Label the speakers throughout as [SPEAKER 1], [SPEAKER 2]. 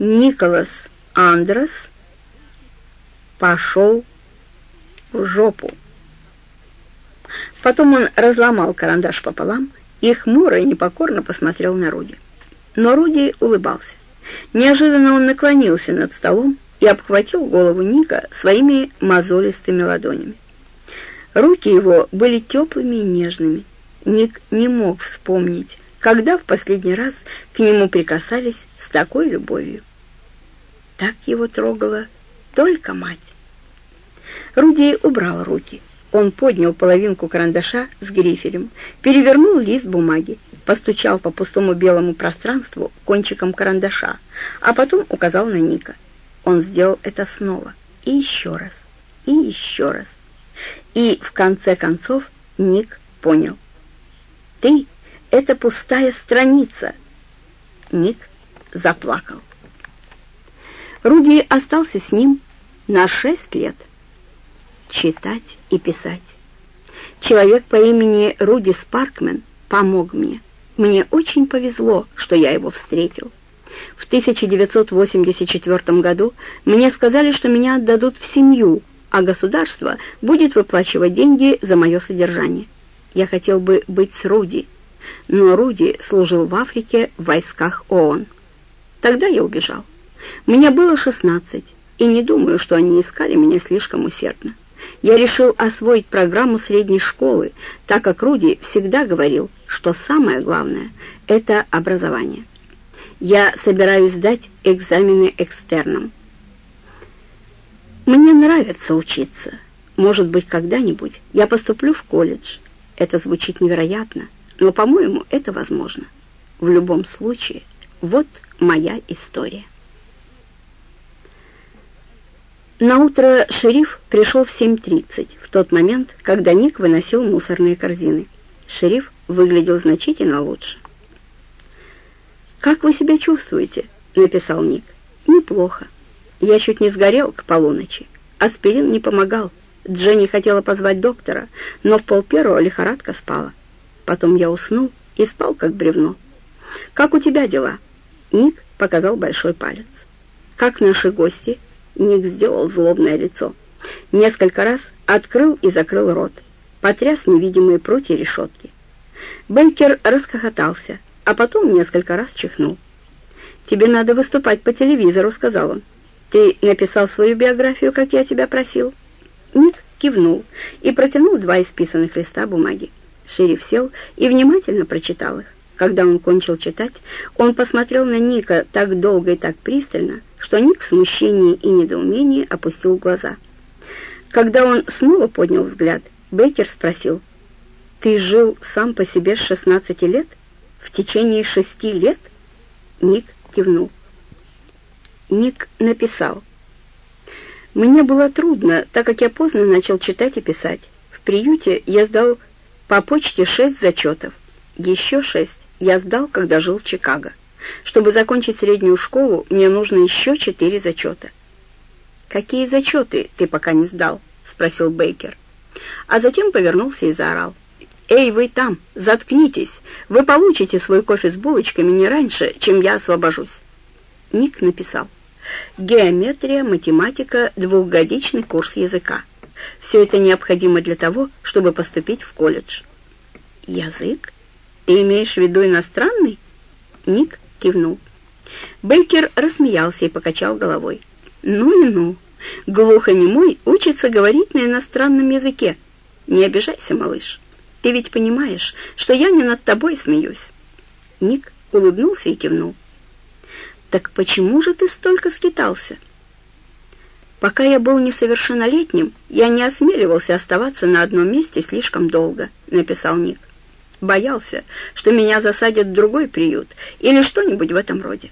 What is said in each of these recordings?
[SPEAKER 1] Николас Андрес пошел в жопу. Потом он разломал карандаш пополам и хмуро и непокорно посмотрел на Руди. Но Руди улыбался. Неожиданно он наклонился над столом и обхватил голову Ника своими мозолистыми ладонями. Руки его были теплыми и нежными. Ник не мог вспомнить, когда в последний раз к нему прикасались с такой любовью. Так его трогала только мать. Руди убрал руки. Он поднял половинку карандаша с грифелем, перевернул лист бумаги, постучал по пустому белому пространству кончиком карандаша, а потом указал на Ника. Он сделал это снова, и еще раз, и еще раз. И в конце концов Ник понял. «Ты — это пустая страница!» Ник заплакал. Руди остался с ним на шесть лет читать и писать. Человек по имени Руди Спаркмен помог мне. Мне очень повезло, что я его встретил. В 1984 году мне сказали, что меня отдадут в семью, а государство будет выплачивать деньги за мое содержание. Я хотел бы быть с Руди, но Руди служил в Африке в войсках ООН. Тогда я убежал. Мне было 16, и не думаю, что они искали меня слишком усердно я решил освоить программу средней школы, так как Руди всегда говорил, что самое главное – это образование. Я собираюсь сдать экзамены экстерном. Мне нравится учиться. Может быть, когда-нибудь я поступлю в колледж. Это звучит невероятно, но, по-моему, это возможно. В любом случае, вот моя история. На утро шериф пришел в 7.30, в тот момент, когда Ник выносил мусорные корзины. Шериф выглядел значительно лучше. «Как вы себя чувствуете?» — написал Ник. «Неплохо. Я чуть не сгорел к полуночи. Аспирин не помогал. Дженни хотела позвать доктора, но в полпервого лихорадка спала. Потом я уснул и спал как бревно. Как у тебя дела?» Ник показал большой палец. «Как наши гости?» Ник сделал злобное лицо. Несколько раз открыл и закрыл рот. Потряс невидимые прутья решетки. Бейкер расхохотался, а потом несколько раз чихнул. «Тебе надо выступать по телевизору», — сказал он. «Ты написал свою биографию, как я тебя просил?» Ник кивнул и протянул два исписанных листа бумаги. Шериф сел и внимательно прочитал их. Когда он кончил читать, он посмотрел на Ника так долго и так пристально, что Ник в смущении и недоумении опустил глаза. Когда он снова поднял взгляд, Бейкер спросил, «Ты жил сам по себе с 16 лет? В течение шести лет?» Ник кивнул. Ник написал, «Мне было трудно, так как я поздно начал читать и писать. В приюте я сдал по почте шесть зачетов. Еще шесть я сдал, когда жил в Чикаго. Чтобы закончить среднюю школу, мне нужно еще четыре зачета. «Какие зачеты ты пока не сдал?» — спросил Бейкер. А затем повернулся и заорал. «Эй, вы там, заткнитесь! Вы получите свой кофе с булочками не раньше, чем я освобожусь!» Ник написал. «Геометрия, математика, двухгодичный курс языка. Все это необходимо для того, чтобы поступить в колледж». «Язык?» «Ты имеешь в виду иностранный?» Ник кивнул. Бейкер рассмеялся и покачал головой. «Ну и ну! Глухонемой учится говорить на иностранном языке. Не обижайся, малыш. Ты ведь понимаешь, что я не над тобой смеюсь». Ник улыбнулся и кивнул. «Так почему же ты столько скитался?» «Пока я был несовершеннолетним, я не осмеливался оставаться на одном месте слишком долго», — написал Ник боялся, что меня засадят в другой приют или что-нибудь в этом роде.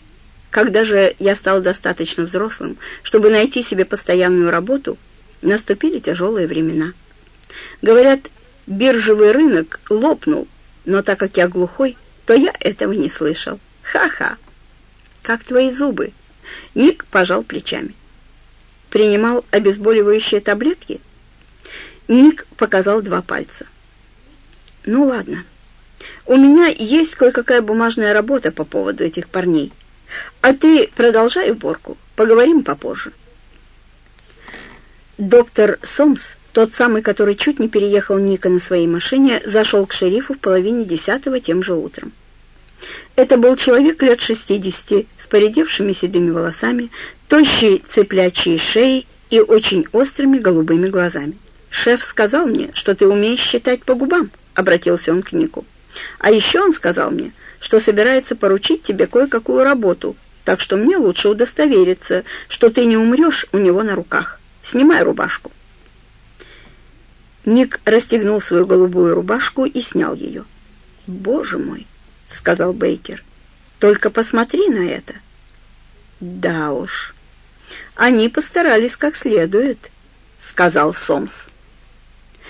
[SPEAKER 1] Когда же я стал достаточно взрослым, чтобы найти себе постоянную работу, наступили тяжелые времена. Говорят, биржевый рынок лопнул, но так как я глухой, то я этого не слышал. Ха-ха! Как твои зубы? Ник пожал плечами. Принимал обезболивающие таблетки? Ник показал два пальца. Ну ладно. У меня есть кое-какая бумажная работа по поводу этих парней. А ты продолжай уборку, поговорим попозже. Доктор Сомс, тот самый, который чуть не переехал Ника на своей машине, зашел к шерифу в половине десятого тем же утром. Это был человек лет шестидесяти, с поредевшими седыми волосами, тощей цыплячьей шеей и очень острыми голубыми глазами. «Шеф сказал мне, что ты умеешь считать по губам», — обратился он к Нику. «А еще он сказал мне, что собирается поручить тебе кое-какую работу, так что мне лучше удостовериться, что ты не умрешь у него на руках. Снимай рубашку». Ник расстегнул свою голубую рубашку и снял ее. «Боже мой!» — сказал Бейкер. «Только посмотри на это». «Да уж, они постарались как следует», — сказал Сомс.